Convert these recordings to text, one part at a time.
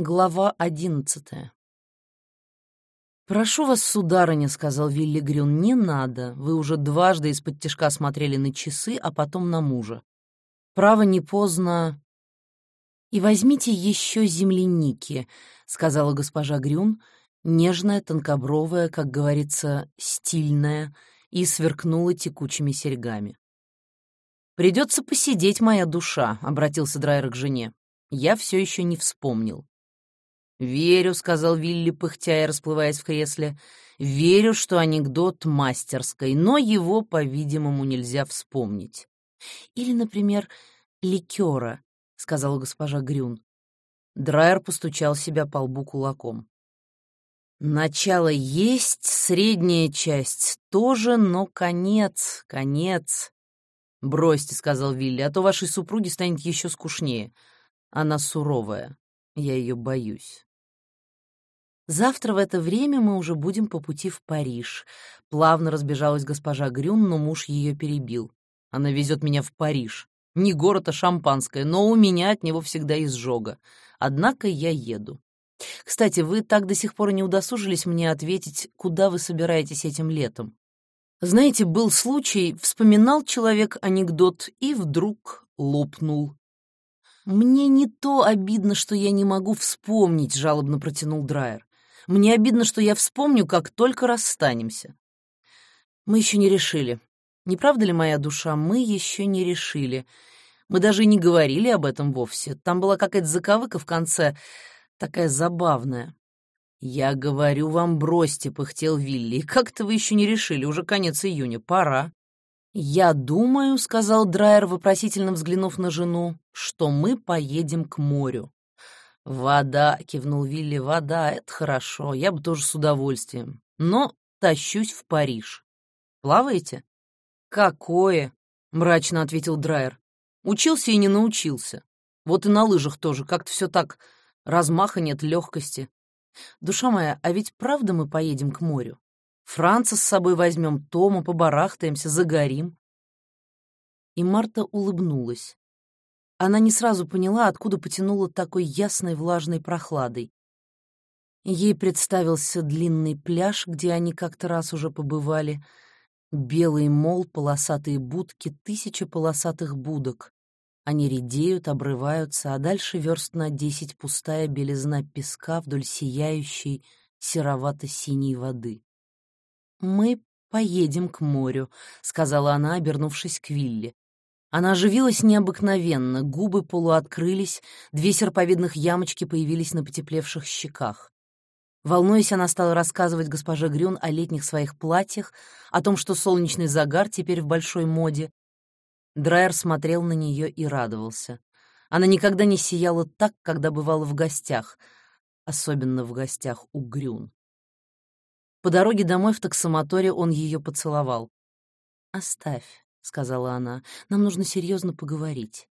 Глава одиннадцатая. «Прошу вас, сударыня», — сказал Вилли Грюн, — «не надо. Вы уже дважды из-под тишка смотрели на часы, а потом на мужа. Право не поздно...» «И возьмите еще земляники», — сказала госпожа Грюн, нежная, тонкобровая, как говорится, стильная, и сверкнула текучими серьгами. «Придется посидеть, моя душа», — обратился Драйер к жене. «Я все еще не вспомнил». «Верю», — сказал Вилли, пыхтя и расплываясь в кресле, — «верю, что анекдот мастерской, но его, по-видимому, нельзя вспомнить». «Или, например, ликера», — сказала госпожа Грюн. Драйер постучал себя по лбу кулаком. «Начало есть, средняя часть тоже, но конец, конец». «Бросьте», — сказал Вилли, — «а то вашей супруге станет еще скучнее. Она суровая, я ее боюсь». Завтра в это время мы уже будем по пути в Париж. Плавно разбежалась госпожа Грюн, но муж ее перебил. Она везет меня в Париж. Не город, а шампанское, но у меня от него всегда изжога. Однако я еду. Кстати, вы так до сих пор не удосужились мне ответить, куда вы собираетесь этим летом. Знаете, был случай, вспоминал человек анекдот и вдруг лопнул. «Мне не то обидно, что я не могу вспомнить», — жалобно протянул Драйер. Мне обидно, что я вспомню, как только расстанемся. Мы еще не решили. Не правда ли, моя душа, мы еще не решили. Мы даже не говорили об этом вовсе. Там была какая-то заковыка в конце, такая забавная. «Я говорю вам, бросьте», — пыхтел Вилли. «Как-то вы еще не решили, уже конец июня, пора». «Я думаю», — сказал Драйер, вопросительно взглянув на жену, — «что мы поедем к морю». «Вода», — кивнул Вилли, — «вода — это хорошо, я бы тоже с удовольствием. Но тащусь в Париж. Плаваете?» «Какое?» — мрачно ответил Драйер. «Учился и не научился. Вот и на лыжах тоже, как-то все так, размаха нет, легкости. Душа моя, а ведь правда мы поедем к морю? Франца с собой возьмем, Тома, побарахтаемся, загорим». И Марта улыбнулась. Она не сразу поняла, откуда потянула такой ясной влажной прохладой. Ей представился длинный пляж, где они как-то раз уже побывали, белый мол, полосатые будки, тысяча полосатых будок. Они редеют, обрываются, а дальше верст на десять пустая белизна песка вдоль сияющей серовато-синей воды. «Мы поедем к морю», — сказала она, обернувшись к Вилле. Она оживилась необыкновенно, губы полуоткрылись, две серповидных ямочки появились на потеплевших щеках. Волнуясь, она стала рассказывать госпоже Грюн о летних своих платьях, о том, что солнечный загар теперь в большой моде. Драйер смотрел на нее и радовался. Она никогда не сияла так, когда бывала в гостях, особенно в гостях у Грюн. По дороге домой в таксомоторе он ее поцеловал. «Оставь», — сказала она, — «нам нужно серьезно поговорить».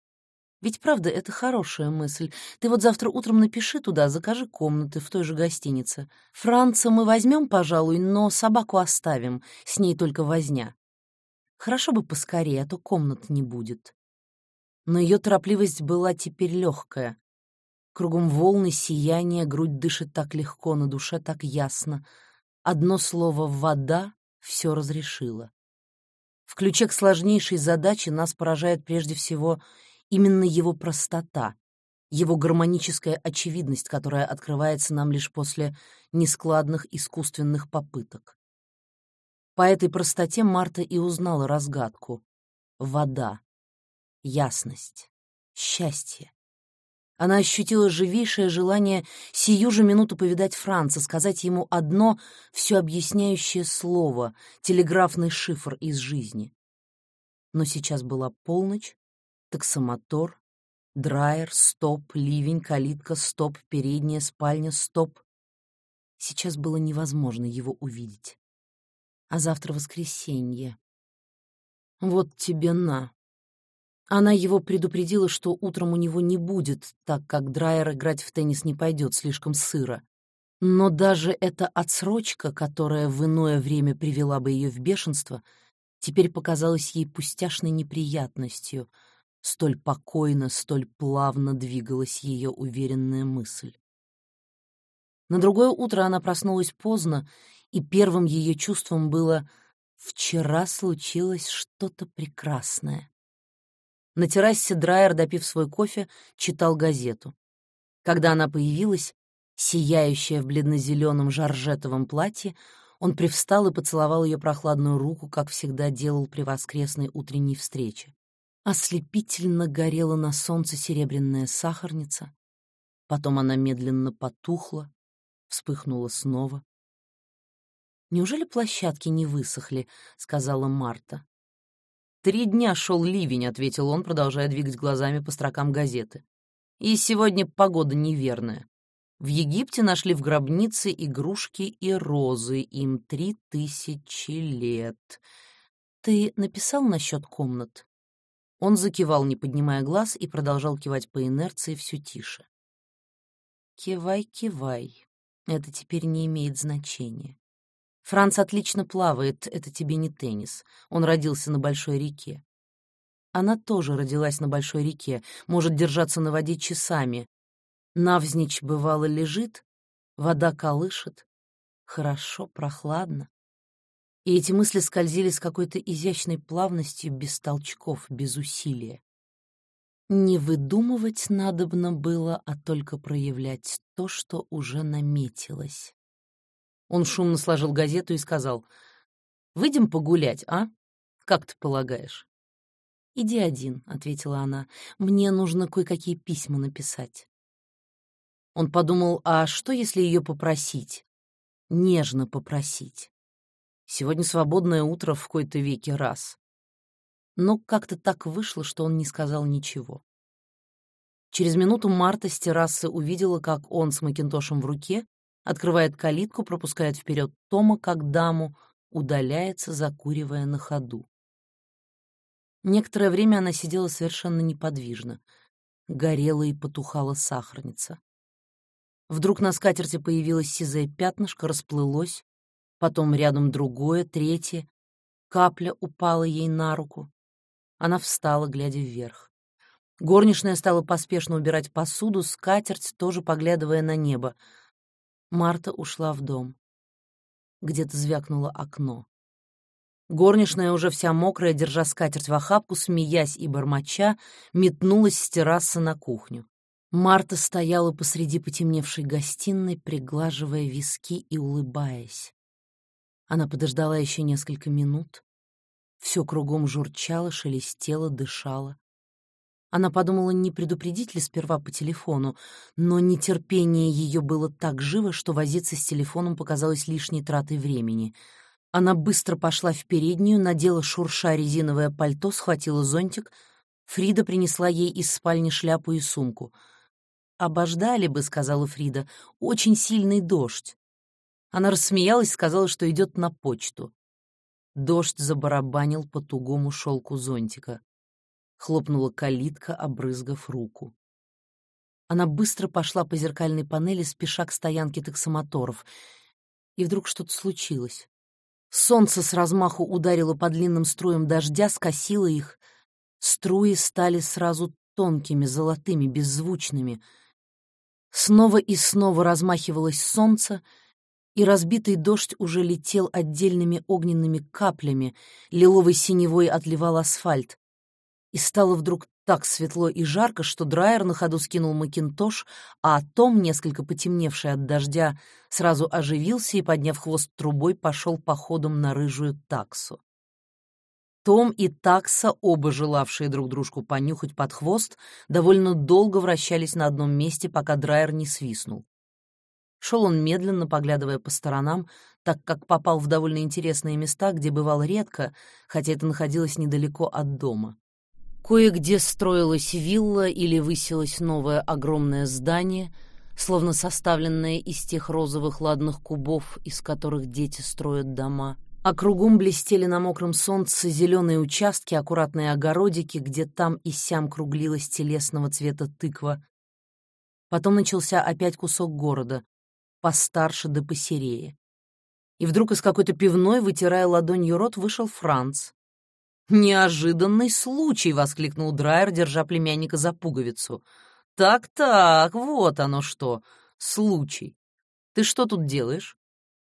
Ведь правда, это хорошая мысль. Ты вот завтра утром напиши туда, закажи комнаты в той же гостинице. Франца мы возьмем, пожалуй, но собаку оставим, с ней только возня. Хорошо бы поскорее, а то комнат не будет. Но ее торопливость была теперь легкая. Кругом волны, сияние, грудь дышит так легко, на душе так ясно. Одно слово «вода» все разрешило. В ключе к сложнейшей задаче нас поражает прежде всего именно его простота, его гармоническая очевидность, которая открывается нам лишь после нескладных искусственных попыток. По этой простоте Марта и узнала разгадку. Вода, ясность, счастье. Она ощутила живейшее желание сию же минуту повидать Франца, сказать ему одно все объясняющее слово, телеграфный шифр из жизни. Но сейчас была полночь, таксомотор, драйер, стоп, ливень, калитка, стоп, передняя спальня, стоп. Сейчас было невозможно его увидеть. А завтра воскресенье. Вот тебе на. Она его предупредила, что утром у него не будет, так как Драйер играть в теннис не пойдет, слишком сыро. Но даже эта отсрочка, которая в иное время привела бы ее в бешенство, теперь показалась ей пустяшной неприятностью. Столь покойно, столь плавно двигалась ее уверенная мысль. На другое утро она проснулась поздно, и первым ее чувством было «вчера случилось что-то прекрасное». На террасе Драйер, допив свой кофе, читал газету. Когда она появилась, сияющая в бледно-зеленом жаржетовом платье, он привстал и поцеловал ее прохладную руку, как всегда делал при воскресной утренней встрече. Ослепительно горела на солнце серебряная сахарница. Потом она медленно потухла, вспыхнула снова. «Неужели площадки не высохли?» — сказала Марта. «Три дня шел ливень», — ответил он, продолжая двигать глазами по строкам газеты. «И сегодня погода неверная. В Египте нашли в гробнице игрушки и розы, им три тысячи лет. Ты написал насчет комнат?» Он закивал, не поднимая глаз, и продолжал кивать по инерции все тише. «Кивай, кивай. Это теперь не имеет значения. Франц отлично плавает, это тебе не теннис. Он родился на большой реке. Она тоже родилась на большой реке, может держаться на воде часами, Навзничь, бывало, лежит, вода колышет, хорошо, прохладно. И эти мысли скользили с какой-то изящной плавностью, без толчков, без усилия. Не выдумывать надобно было, а только проявлять то, что уже наметилось. Он шумно сложил газету и сказал, «Выйдем погулять, а? Как ты полагаешь?» «Иди один», — ответила она. «Мне нужно кое-какие письма написать». Он подумал, а что, если ее попросить? Нежно попросить. Сегодня свободное утро в какой-то веке раз. Но как-то так вышло, что он не сказал ничего. Через минуту Марта с террасы увидела, как он с Макинтошем в руке открывает калитку, пропускает вперед Тома как даму, удаляется, закуривая на ходу. Некоторое время она сидела совершенно неподвижно. Горела и потухала сахарница. Вдруг на скатерти появилось сизое пятнышко, расплылось, потом рядом другое, третье. Капля упала ей на руку. Она встала, глядя вверх. Горничная стала поспешно убирать посуду, скатерть, тоже поглядывая на небо. Марта ушла в дом. Где-то звякнуло окно. Горничная, уже вся мокрая, держа скатерть в охапку, смеясь и бормоча, метнулась с террасы на кухню. Марта стояла посреди потемневшей гостиной, приглаживая виски и улыбаясь. Она подождала еще несколько минут. Все кругом журчало, шелестело, дышало. Она подумала, не предупредить ли сперва по телефону, но нетерпение ее было так живо, что возиться с телефоном показалось лишней тратой времени. Она быстро пошла в переднюю, надела шурша резиновое пальто, схватила зонтик. Фрида принесла ей из спальни шляпу и сумку — «Обождали бы», — сказала Фрида, — «очень сильный дождь». Она рассмеялась сказала, что идет на почту. Дождь забарабанил по тугому шелку зонтика. Хлопнула калитка, обрызгав руку. Она быстро пошла по зеркальной панели, спеша к стоянке таксомоторов. И вдруг что-то случилось. Солнце с размаху ударило по длинным струям дождя, скосило их. Струи стали сразу тонкими, золотыми, беззвучными — Снова и снова размахивалось солнце, и разбитый дождь уже летел отдельными огненными каплями, лиловой синевой отливал асфальт. И стало вдруг так светло и жарко, что Драйер на ходу скинул макинтош, а Том, несколько потемневший от дождя, сразу оживился и, подняв хвост трубой, пошел походом на рыжую таксу. Том и Такса, оба желавшие друг дружку понюхать под хвост, довольно долго вращались на одном месте, пока Драйер не свистнул. Шел он медленно, поглядывая по сторонам, так как попал в довольно интересные места, где бывал редко, хотя это находилось недалеко от дома. Кое-где строилась вилла или высилось новое огромное здание, словно составленное из тех розовых ладных кубов, из которых дети строят дома — а кругом блестели на мокром солнце зеленые участки, аккуратные огородики, где там и сям круглилась телесного цвета тыква. Потом начался опять кусок города, постарше да посерее. И вдруг из какой-то пивной, вытирая ладонью рот, вышел Франц. «Неожиданный случай!» — воскликнул Драйер, держа племянника за пуговицу. «Так-так, вот оно что, случай. Ты что тут делаешь?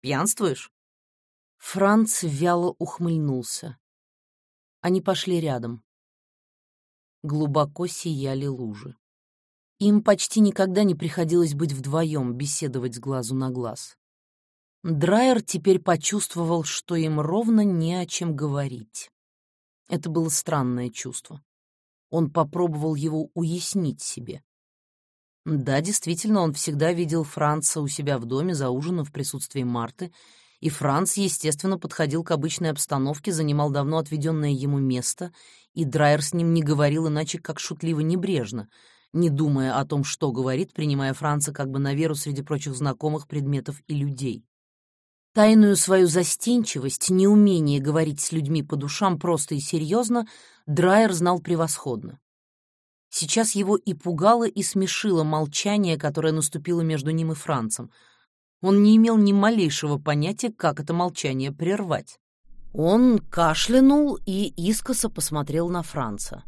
Пьянствуешь?» Франц вяло ухмыльнулся. Они пошли рядом. Глубоко сияли лужи. Им почти никогда не приходилось быть вдвоем, беседовать с глазу на глаз. Драйер теперь почувствовал, что им ровно не о чем говорить. Это было странное чувство. Он попробовал его уяснить себе. Да, действительно, он всегда видел Франца у себя в доме за ужином в присутствии Марты, и Франц, естественно, подходил к обычной обстановке, занимал давно отведенное ему место, и Драйер с ним не говорил иначе, как шутливо-небрежно, не думая о том, что говорит, принимая Франца как бы на веру среди прочих знакомых предметов и людей. Тайную свою застенчивость, неумение говорить с людьми по душам просто и серьезно Драйер знал превосходно. Сейчас его и пугало, и смешило молчание, которое наступило между ним и Францем. Он не имел ни малейшего понятия, как это молчание прервать. Он кашлянул и искоса посмотрел на Франца.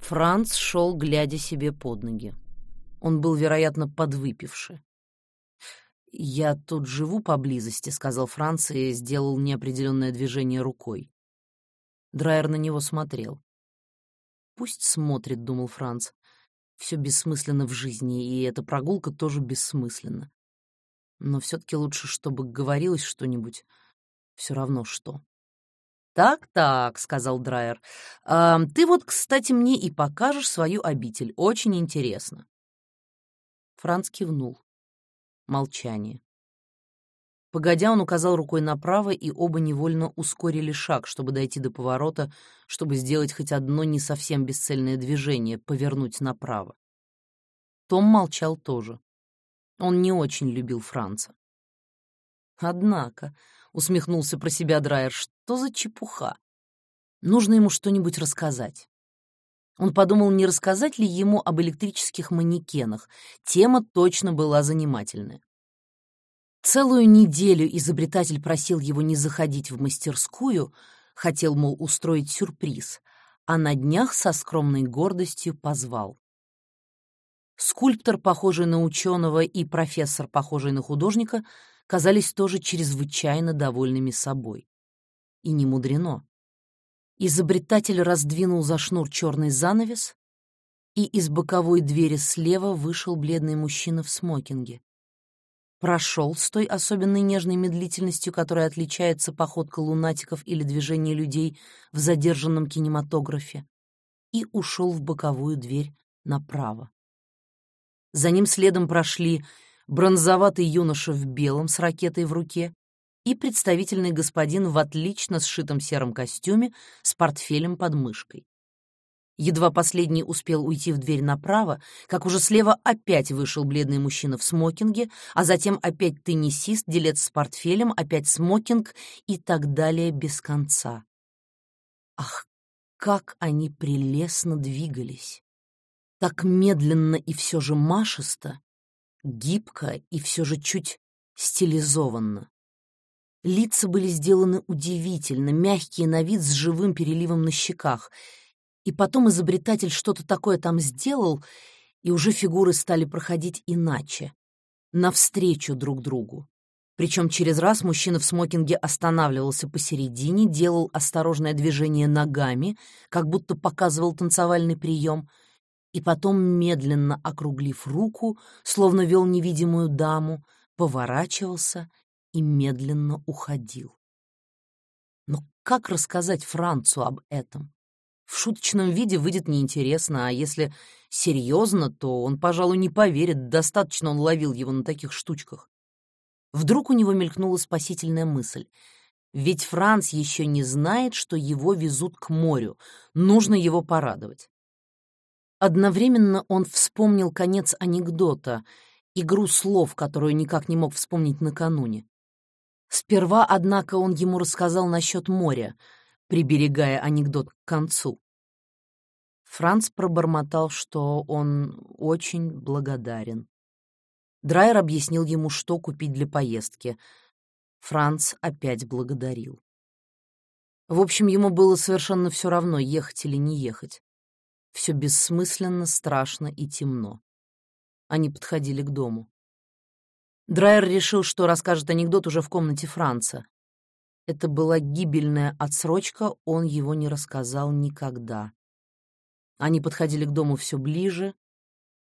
Франц шел, глядя себе под ноги. Он был, вероятно, подвыпивший. «Я тут живу поблизости», — сказал Франц и сделал неопределенное движение рукой. Драйер на него смотрел. «Пусть смотрит», — думал Франц. «Все бессмысленно в жизни, и эта прогулка тоже бессмысленна. Но все-таки лучше, чтобы говорилось что-нибудь. Все равно что». «Так-так», — сказал Драйер. «А, «Ты вот, кстати, мне и покажешь свою обитель. Очень интересно». Франц кивнул. Молчание. Погодя, он указал рукой направо, и оба невольно ускорили шаг, чтобы дойти до поворота, чтобы сделать хоть одно не совсем бесцельное движение, повернуть направо. Том молчал тоже. Он не очень любил Франца. «Однако», — усмехнулся про себя Драйер, — «что за чепуха? Нужно ему что-нибудь рассказать». Он подумал, не рассказать ли ему об электрических манекенах. Тема точно была занимательная. Целую неделю изобретатель просил его не заходить в мастерскую, хотел, мол, устроить сюрприз, а на днях со скромной гордостью позвал. Скульптор, похожий на ученого, и профессор, похожий на художника, казались тоже чрезвычайно довольными собой. И не мудрено. Изобретатель раздвинул за шнур черный занавес, и из боковой двери слева вышел бледный мужчина в смокинге. Прошел с той особенной нежной медлительностью, которой отличается походка лунатиков или движение людей в задержанном кинематографе, и ушел в боковую дверь направо. За ним следом прошли бронзоватый юноша в белом с ракетой в руке и представительный господин в отлично сшитом сером костюме с портфелем под мышкой. Едва последний успел уйти в дверь направо, как уже слева опять вышел бледный мужчина в смокинге, а затем опять теннисист, делец с портфелем, опять смокинг и так далее без конца. Ах, как они прелестно двигались! Так медленно и все же машисто, гибко и все же чуть стилизованно. Лица были сделаны удивительно, мягкие на вид с живым переливом на щеках. И потом изобретатель что-то такое там сделал, и уже фигуры стали проходить иначе, навстречу друг другу. Причем через раз мужчина в смокинге останавливался посередине, делал осторожное движение ногами, как будто показывал танцевальный прием, и потом, медленно округлив руку, словно вел невидимую даму, поворачивался и медленно уходил. Но как рассказать Францу об этом? В шуточном виде выйдет неинтересно, а если серьезно, то он, пожалуй, не поверит, достаточно он ловил его на таких штучках. Вдруг у него мелькнула спасительная мысль. Ведь Франц еще не знает, что его везут к морю, нужно его порадовать. Одновременно он вспомнил конец анекдота, игру слов, которую никак не мог вспомнить накануне. Сперва, однако, он ему рассказал насчет моря, приберегая анекдот к концу. Франц пробормотал, что он очень благодарен. Драйер объяснил ему, что купить для поездки. Франц опять благодарил. В общем, ему было совершенно все равно, ехать или не ехать. Все бессмысленно, страшно и темно. Они подходили к дому. Драйер решил, что расскажет анекдот уже в комнате Франца. Это была гибельная отсрочка, он его не рассказал никогда. Они подходили к дому все ближе.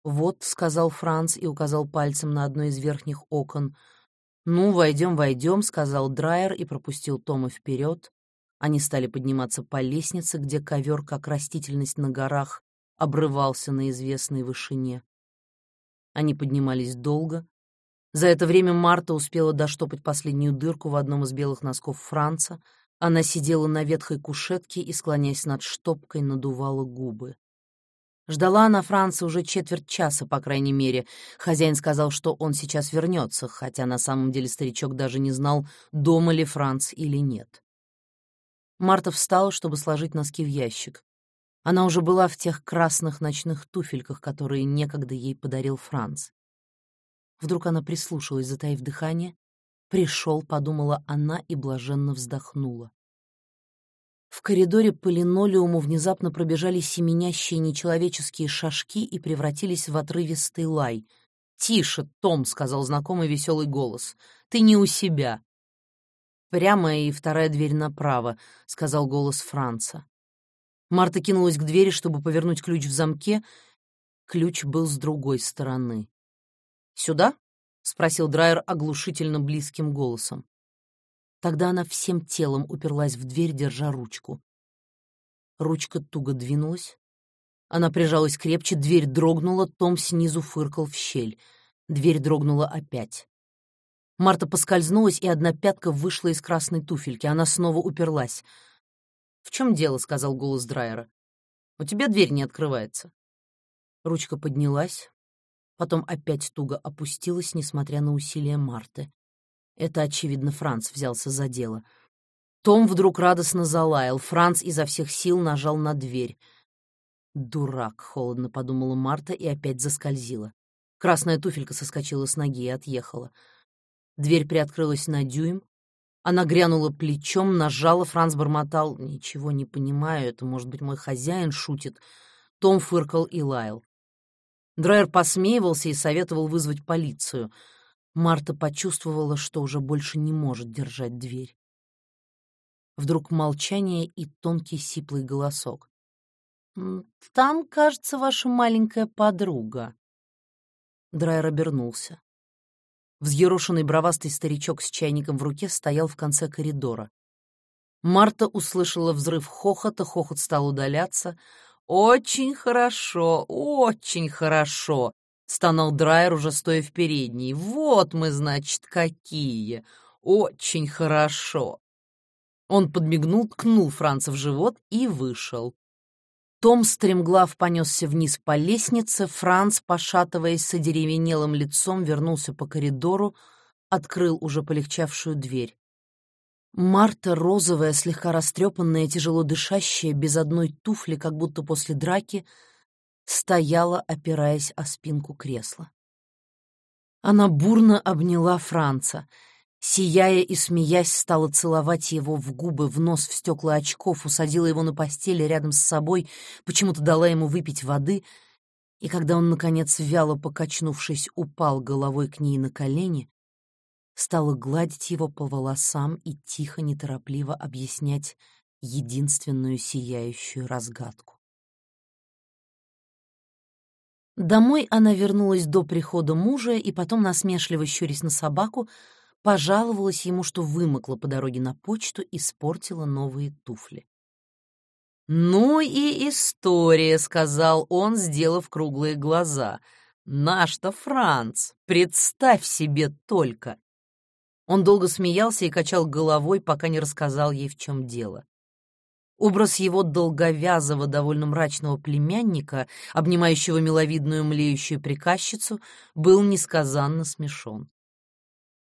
«Вот», — сказал Франц и указал пальцем на одно из верхних окон. «Ну, войдем, войдем», — сказал Драйер и пропустил Тома вперед. Они стали подниматься по лестнице, где ковер, как растительность на горах, обрывался на известной вышине. Они поднимались долго. За это время Марта успела доштопать последнюю дырку в одном из белых носков Франца. Она сидела на ветхой кушетке и, склоняясь над штопкой, надувала губы. Ждала она Франца уже четверть часа, по крайней мере. Хозяин сказал, что он сейчас вернется, хотя на самом деле старичок даже не знал, дома ли Франц или нет. Марта встала, чтобы сложить носки в ящик. Она уже была в тех красных ночных туфельках, которые некогда ей подарил Франц. Вдруг она прислушалась, затаив дыхание. «Пришел», — подумала она и блаженно вздохнула. В коридоре по линолеуму внезапно пробежали семенящие нечеловеческие шажки и превратились в отрывистый лай. «Тише, Том», — сказал знакомый веселый голос. «Ты не у себя». «Прямо и вторая дверь направо», — сказал голос Франца. Марта кинулась к двери, чтобы повернуть ключ в замке. Ключ был с другой стороны. «Сюда?» — спросил Драйер оглушительно близким голосом. Тогда она всем телом уперлась в дверь, держа ручку. Ручка туго двинулась. Она прижалась крепче, дверь дрогнула, Том снизу фыркал в щель. Дверь дрогнула опять. Марта поскользнулась, и одна пятка вышла из красной туфельки. Она снова уперлась. «В чем дело?» — сказал голос Драйера. «У тебя дверь не открывается». Ручка поднялась, потом опять туго опустилась, несмотря на усилия Марты. Это, очевидно, Франц взялся за дело. Том вдруг радостно залаял. Франц изо всех сил нажал на дверь. «Дурак», — холодно подумала Марта и опять заскользила. Красная туфелька соскочила с ноги и отъехала. Дверь приоткрылась на дюйм. Она грянула плечом, нажала, Франц бормотал. «Ничего не понимаю, это, может быть, мой хозяин шутит». Том фыркал и лаял. Драйер посмеивался и советовал вызвать полицию. Марта почувствовала, что уже больше не может держать дверь. Вдруг молчание и тонкий сиплый голосок. «Там, кажется, ваша маленькая подруга». Драйер обернулся. Взъерошенный бровастый старичок с чайником в руке стоял в конце коридора. Марта услышала взрыв хохота, хохот стал удаляться. «Очень хорошо, очень хорошо!» — стонал Драйер, уже стоя в передней. «Вот мы, значит, какие! Очень хорошо!» Он подмигнул, ткнул Франца в живот и вышел. Том стремглав понесся вниз по лестнице, Франц, пошатываясь с одеревенелым лицом, вернулся по коридору, открыл уже полегчавшую дверь. Марта, розовая, слегка растрепанная, тяжело дышащая, без одной туфли, как будто после драки, стояла, опираясь о спинку кресла. Она бурно обняла Франца — Сияя и смеясь, стала целовать его в губы, в нос, в стекла очков, усадила его на постели рядом с собой, почему-то дала ему выпить воды, и когда он, наконец, вяло покачнувшись, упал головой к ней на колени, стала гладить его по волосам и тихо, неторопливо объяснять единственную сияющую разгадку. Домой она вернулась до прихода мужа и потом, насмешливо щурясь на собаку, пожаловалась ему, что вымокла по дороге на почту и испортила новые туфли. «Ну и история», — сказал он, сделав круглые глаза. «Наш-то Франц, представь себе только!» Он долго смеялся и качал головой, пока не рассказал ей, в чем дело. Образ его долговязого, довольно мрачного племянника, обнимающего миловидную млеющую приказчицу, был несказанно смешон.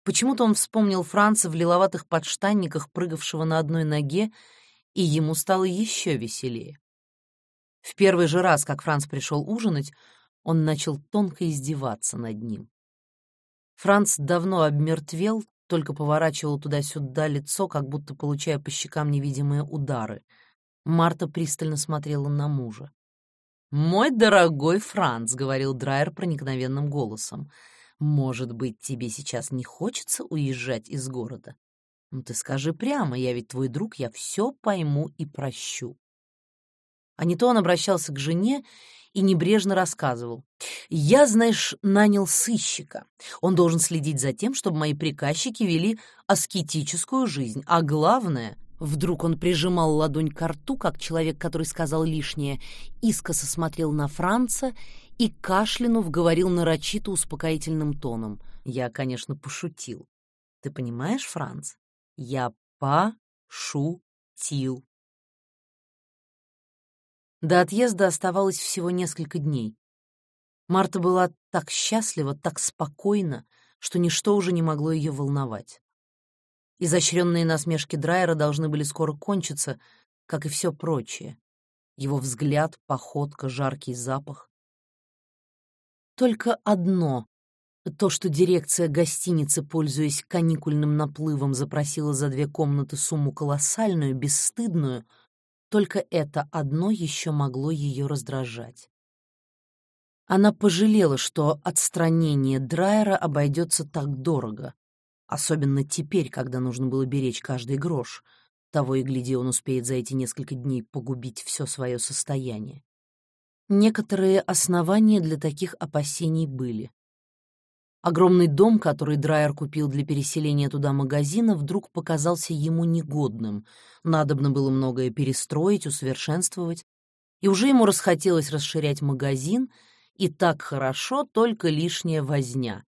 Почему-то он вспомнил Франца в лиловатых подштанниках, прыгавшего на одной ноге, и ему стало еще веселее. В первый же раз, как Франц пришел ужинать, он начал тонко издеваться над ним. Франц давно обмертвел, только поворачивал туда-сюда лицо, как будто получая по щекам невидимые удары. Марта пристально смотрела на мужа. «Мой дорогой Франц», — говорил Драйер проникновенным голосом, — Может быть, тебе сейчас не хочется уезжать из города? Ну ты скажи прямо, я ведь твой друг, я все пойму и прощу. А не то он обращался к жене и небрежно рассказывал. «Я, знаешь, нанял сыщика. Он должен следить за тем, чтобы мои приказчики вели аскетическую жизнь. А главное...» Вдруг он прижимал ладонь к рту, как человек, который сказал лишнее, искоса смотрел на Франца и, кашлянув, говорил нарочито успокоительным тоном. Я, конечно, пошутил. Ты понимаешь, Франц? Я пошутил. До отъезда оставалось всего несколько дней. Марта была так счастлива, так спокойна, что ничто уже не могло ее волновать. Изощренные насмешки Драйера должны были скоро кончиться, как и все прочее. Его взгляд, походка, жаркий запах. Только одно — то, что дирекция гостиницы, пользуясь каникульным наплывом, запросила за две комнаты сумму колоссальную, бесстыдную — только это одно еще могло ее раздражать. Она пожалела, что отстранение Драйера обойдется так дорого, особенно теперь, когда нужно было беречь каждый грош. Того и гляди, он успеет за эти несколько дней погубить все свое состояние. Некоторые основания для таких опасений были. Огромный дом, который Драйер купил для переселения туда магазина, вдруг показался ему негодным. Надобно было многое перестроить, усовершенствовать. И уже ему расхотелось расширять магазин, и так хорошо, только лишняя возня.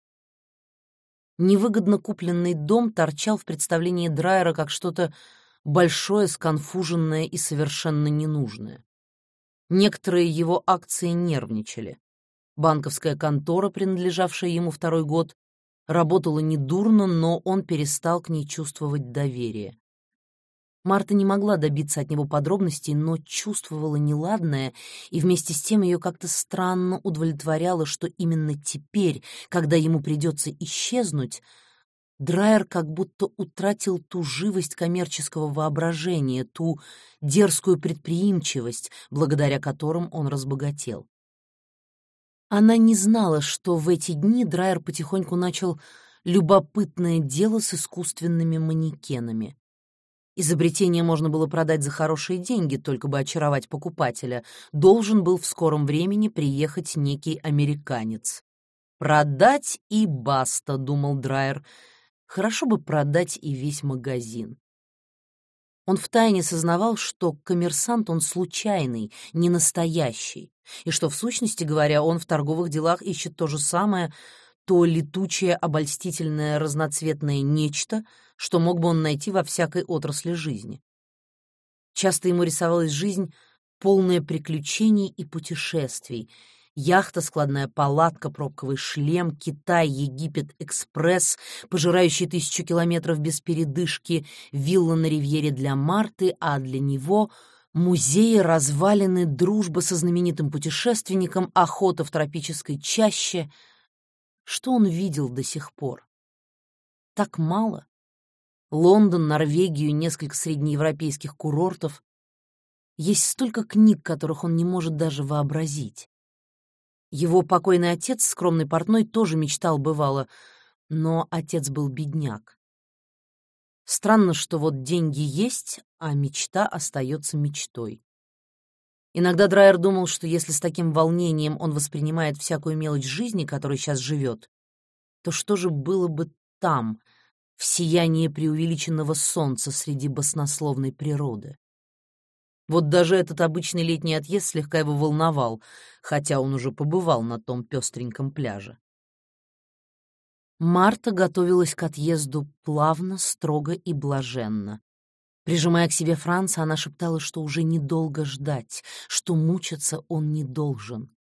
Невыгодно купленный дом торчал в представлении Драйера как что-то большое, сконфуженное и совершенно ненужное. Некоторые его акции нервничали. Банковская контора, принадлежавшая ему второй год, работала недурно, но он перестал к ней чувствовать доверие. Марта не могла добиться от него подробностей, но чувствовала неладное, и вместе с тем ее как-то странно удовлетворяло, что именно теперь, когда ему придется исчезнуть, Драйер как будто утратил ту живость коммерческого воображения, ту дерзкую предприимчивость, благодаря которым он разбогател. Она не знала, что в эти дни Драйер потихоньку начал любопытное дело с искусственными манекенами. Изобретение можно было продать за хорошие деньги, только бы очаровать покупателя. Должен был в скором времени приехать некий американец. «Продать и баста», — думал Драйер. «Хорошо бы продать и весь магазин». Он втайне сознавал, что коммерсант он случайный, не настоящий, и что, в сущности говоря, он в торговых делах ищет то же самое, то летучее, обольстительное, разноцветное нечто, что мог бы он найти во всякой отрасли жизни. Часто ему рисовалась жизнь, полная приключений и путешествий, Яхта, складная палатка, пробковый шлем, Китай, Египет, экспресс, пожирающий тысячу километров без передышки, вилла на ривьере для Марты, а для него — музеи, развалины, дружба со знаменитым путешественником, охота в тропической чаще. Что он видел до сих пор? Так мало. Лондон, Норвегию, несколько среднеевропейских курортов. Есть столько книг, которых он не может даже вообразить. Его покойный отец, скромный портной, тоже мечтал, бывало, но отец был бедняк. Странно, что вот деньги есть, а мечта остается мечтой. Иногда Драйер думал, что если с таким волнением он воспринимает всякую мелочь жизни, которой сейчас живет, то что же было бы там, в сиянии преувеличенного солнца среди баснословной природы? Вот даже этот обычный летний отъезд слегка его волновал, хотя он уже побывал на том пестреньком пляже. Марта готовилась к отъезду плавно, строго и блаженно. Прижимая к себе Франца, она шептала, что уже недолго ждать, что мучиться он не должен.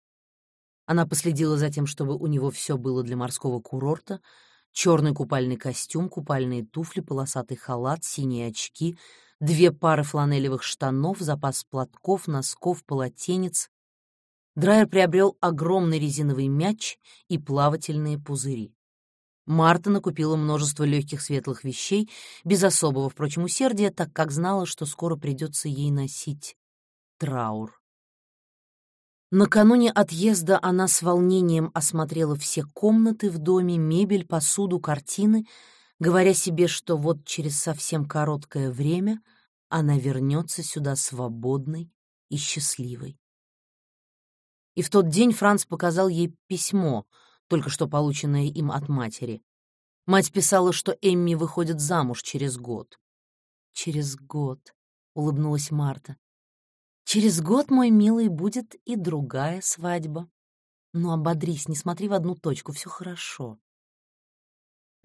Она последила за тем, чтобы у него все было для морского курорта, черный купальный костюм, купальные туфли, полосатый халат, синие очки — две пары фланелевых штанов, запас платков, носков, полотенец. Драйер приобрел огромный резиновый мяч и плавательные пузыри. Марта накупила множество легких светлых вещей, без особого, впрочем, усердия, так как знала, что скоро придется ей носить траур. Накануне отъезда она с волнением осмотрела все комнаты в доме, мебель, посуду, картины, говоря себе, что вот через совсем короткое время она вернется сюда свободной и счастливой. И в тот день Франц показал ей письмо, только что полученное им от матери. Мать писала, что Эмми выходит замуж через год. «Через год», — улыбнулась Марта. Через год, мой милый, будет и другая свадьба. Ну, ободрись, не смотри в одну точку, все хорошо.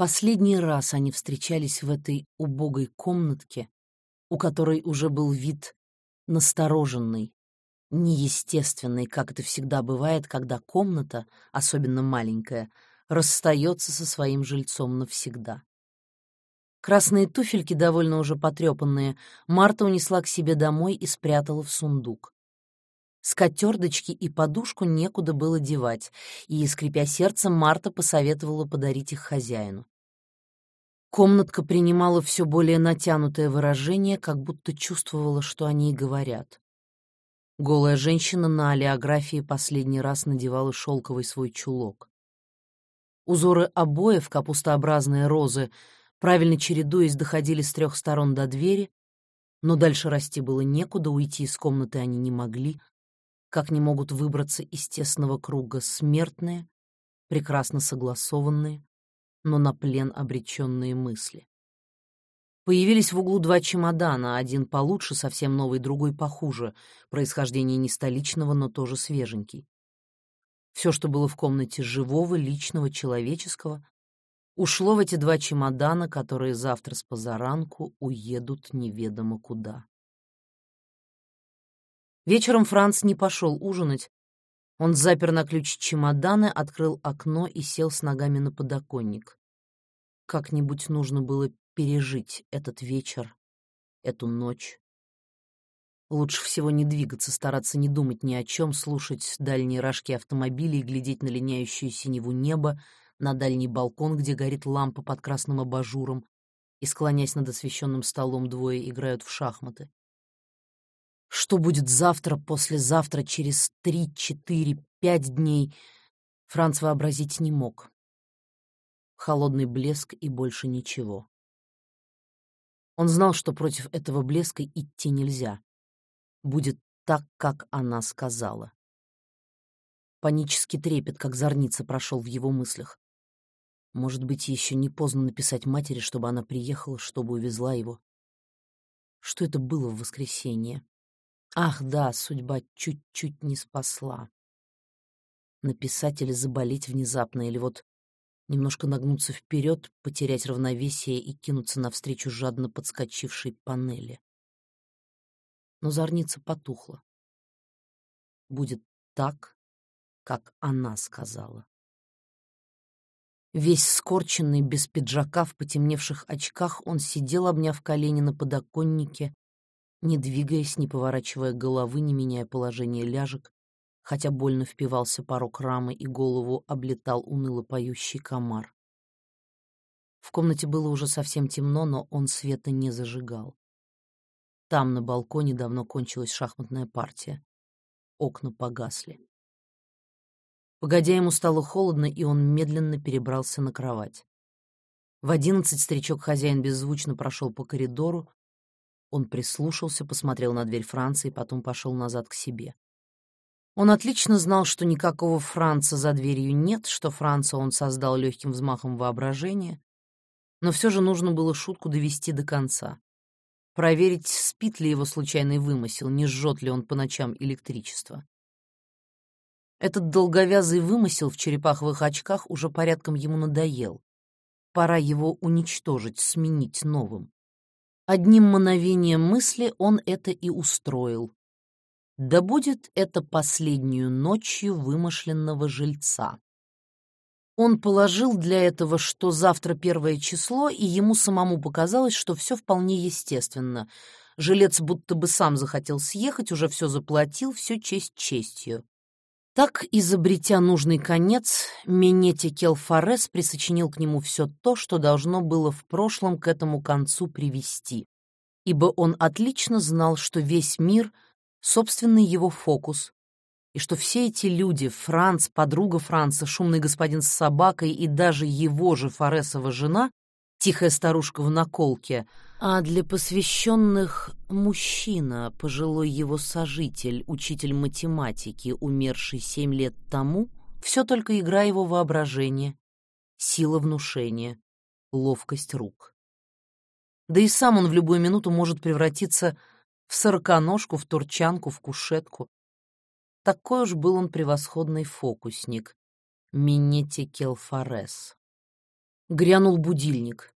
Последний раз они встречались в этой убогой комнатке, у которой уже был вид настороженный, неестественный, как это всегда бывает, когда комната, особенно маленькая, расстается со своим жильцом навсегда. Красные туфельки, довольно уже потрепанные, Марта унесла к себе домой и спрятала в сундук. Скатердочки и подушку некуда было девать, и, скрипя сердцем, Марта посоветовала подарить их хозяину. Комнатка принимала все более натянутое выражение, как будто чувствовала, что они и говорят. Голая женщина на олеографии последний раз надевала шелковый свой чулок. Узоры обоев, капустообразные розы, правильно чередуясь, доходили с трех сторон до двери, но дальше расти было некуда, уйти из комнаты они не могли, как не могут выбраться из тесного круга смертные, прекрасно согласованные, но на плен обреченные мысли. Появились в углу два чемодана, один получше, совсем новый, другой похуже, происхождение не столичного, но тоже свеженький. Все, что было в комнате живого, личного, человеческого, ушло в эти два чемодана, которые завтра с позаранку уедут неведомо куда. Вечером Франц не пошел ужинать. Он запер на ключ чемоданы, открыл окно и сел с ногами на подоконник. Как-нибудь нужно было пережить этот вечер, эту ночь. Лучше всего не двигаться, стараться не думать ни о чем, слушать дальние рожки автомобилей, глядеть на линяющую синеву небо, на дальний балкон, где горит лампа под красным абажуром, и, склонясь над освещенным столом, двое играют в шахматы. Что будет завтра, послезавтра, через три, четыре, пять дней, Франц вообразить не мог. Холодный блеск и больше ничего. Он знал, что против этого блеска идти нельзя. Будет так, как она сказала. Панический трепет, как зорница, прошел в его мыслях. Может быть, еще не поздно написать матери, чтобы она приехала, чтобы увезла его. Что это было в воскресенье? Ах, да, судьба чуть-чуть не спасла. Написать или заболеть внезапно, или вот немножко нагнуться вперед, потерять равновесие и кинуться навстречу жадно подскочившей панели. Но зорница потухла. Будет так, как она сказала. Весь скорченный, без пиджака, в потемневших очках, он сидел, обняв колени на подоконнике, не двигаясь, не поворачивая головы, не меняя положение ляжек, хотя больно впивался порог рамы и голову облетал уныло поющий комар. В комнате было уже совсем темно, но он света не зажигал. Там, на балконе, давно кончилась шахматная партия. Окна погасли. Погодя, ему стало холодно, и он медленно перебрался на кровать. В одиннадцать старичок-хозяин беззвучно прошел по коридору. Он прислушался, посмотрел на дверь Франца и потом пошел назад к себе. Он отлично знал, что никакого Франца за дверью нет, что Франца он создал легким взмахом воображения, но все же нужно было шутку довести до конца. Проверить, спит ли его случайный вымысел, не жжет ли он по ночам электричество. Этот долговязый вымысел в черепаховых очках уже порядком ему надоел. Пора его уничтожить, сменить новым. Одним мановением мысли он это и устроил. Да будет это последнею ночью вымышленного жильца. Он положил для этого, что завтра первое число, и ему самому показалось, что все вполне естественно. Жилец будто бы сам захотел съехать, уже все заплатил, все честь честью. Так, изобретя нужный конец, Менетекелфарес присочинил к нему все то, что должно было в прошлом к этому концу привести, ибо он отлично знал, что весь мир — собственный его фокус, и что все эти люди, Франц, подруга Франца, шумный господин с собакой и даже его же Форесова жена, тихая старушка в наколке, а для посвященных мужчина, пожилой его сожитель, учитель математики, умерший семь лет тому, все только игра его воображения, сила внушения, ловкость рук. Да и сам он в любую минуту может превратиться в сороконожку, в турчанку, в кушетку. Такой уж был он превосходный фокусник. Менетекелфарес. Грянул будильник.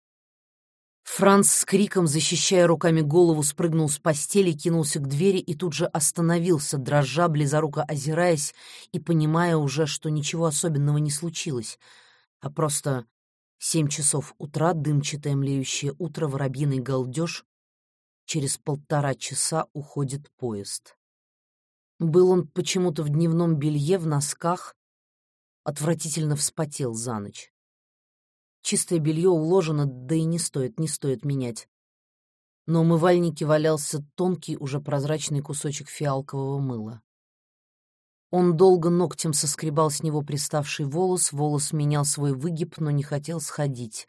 Франц с криком, защищая руками голову, спрыгнул с постели, кинулся к двери и тут же остановился, дрожа, близоруко озираясь и понимая уже, что ничего особенного не случилось, а просто семь часов утра, дымчатое млеющее утро, воробьиный галдеж, через полтора часа уходит поезд. Был он почему-то в дневном белье, в носках, отвратительно вспотел за ночь. Чистое белье уложено, да и не стоит, не стоит менять. На умывальнике валялся тонкий, уже прозрачный кусочек фиалкового мыла. Он долго ногтем соскребал с него приставший волос, волос менял свой выгиб, но не хотел сходить.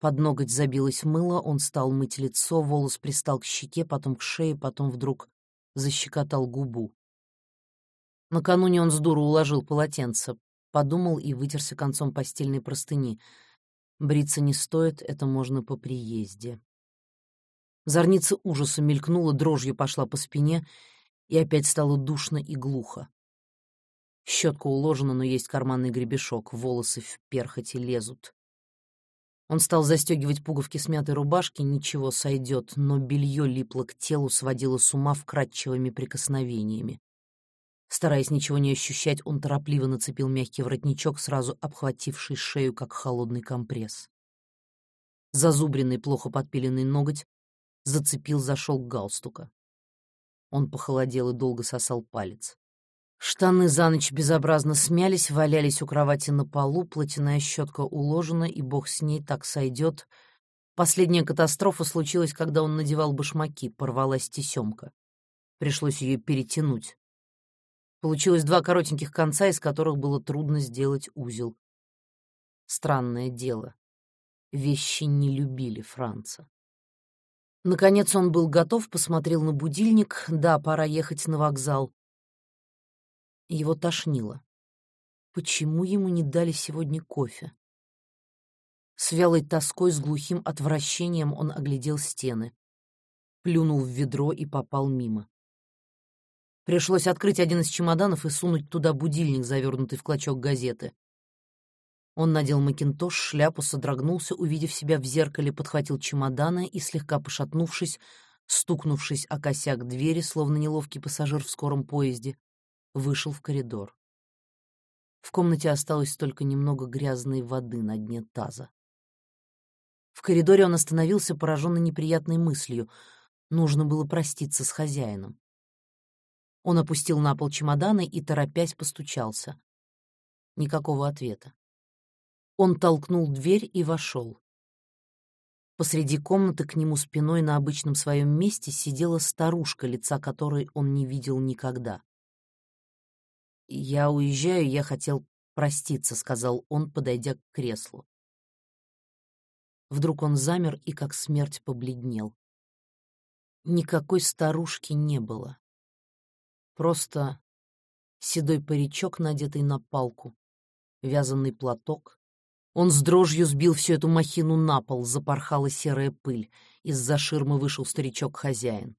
Под ноготь забилось мыло, он стал мыть лицо, волос пристал к щеке, потом к шее, потом вдруг защекотал губу. Накануне он с дуру уложил полотенце, подумал и вытерся концом постельной простыни — Бриться не стоит, это можно по приезде. Зорница ужаса мелькнула, дрожью пошла по спине, и опять стало душно и глухо. Щетка уложена, но есть карманный гребешок, волосы в перхоти лезут. Он стал застегивать пуговки смятой рубашки, ничего сойдет, но белье липло к телу, сводило с ума вкрадчивыми прикосновениями. Стараясь ничего не ощущать, он торопливо нацепил мягкий воротничок, сразу обхвативший шею, как холодный компресс. Зазубренный, плохо подпиленный ноготь зацепил за шелк галстука. Он похолодел и долго сосал палец. Штаны за ночь безобразно смялись, валялись у кровати на полу, платяная щетка уложена, и бог с ней так сойдет. Последняя катастрофа случилась, когда он надевал башмаки, порвалась тесемка. Пришлось ее перетянуть. Получилось два коротеньких конца, из которых было трудно сделать узел. Странное дело. Вещи не любили Франца. Наконец он был готов, посмотрел на будильник. Да, пора ехать на вокзал. Его тошнило. Почему ему не дали сегодня кофе? С вялой тоской, с глухим отвращением он оглядел стены. Плюнул в ведро и попал мимо. Пришлось открыть один из чемоданов и сунуть туда будильник, завернутый в клочок газеты. Он надел макинтош, шляпу, содрогнулся, увидев себя в зеркале, подхватил чемоданы и, слегка пошатнувшись, стукнувшись о косяк двери, словно неловкий пассажир в скором поезде, вышел в коридор. В комнате осталось только немного грязной воды на дне таза. В коридоре он остановился, пораженный неприятной мыслью. Нужно было проститься с хозяином. Он опустил на пол чемоданы и, торопясь, постучался. Никакого ответа. Он толкнул дверь и вошел. Посреди комнаты к нему спиной на обычном своем месте сидела старушка, лица которой он не видел никогда. «Я уезжаю, я хотел проститься», — сказал он, подойдя к креслу. Вдруг он замер и как смерть побледнел. Никакой старушки не было. Просто седой паричок, надетый на палку, вязаный платок. Он с дрожью сбил всю эту махину на пол, запорхала серая пыль. Из-за ширмы вышел старичок-хозяин.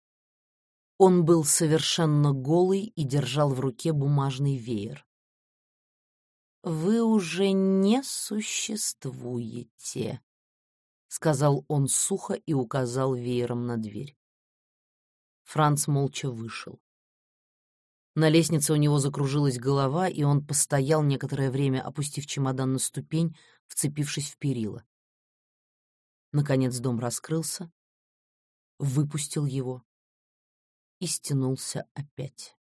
Он был совершенно голый и держал в руке бумажный веер. «Вы уже не существуете», — сказал он сухо и указал веером на дверь. Франц молча вышел. На лестнице у него закружилась голова, и он постоял некоторое время, опустив чемодан на ступень, вцепившись в перила. Наконец дом раскрылся, выпустил его и стянулся опять.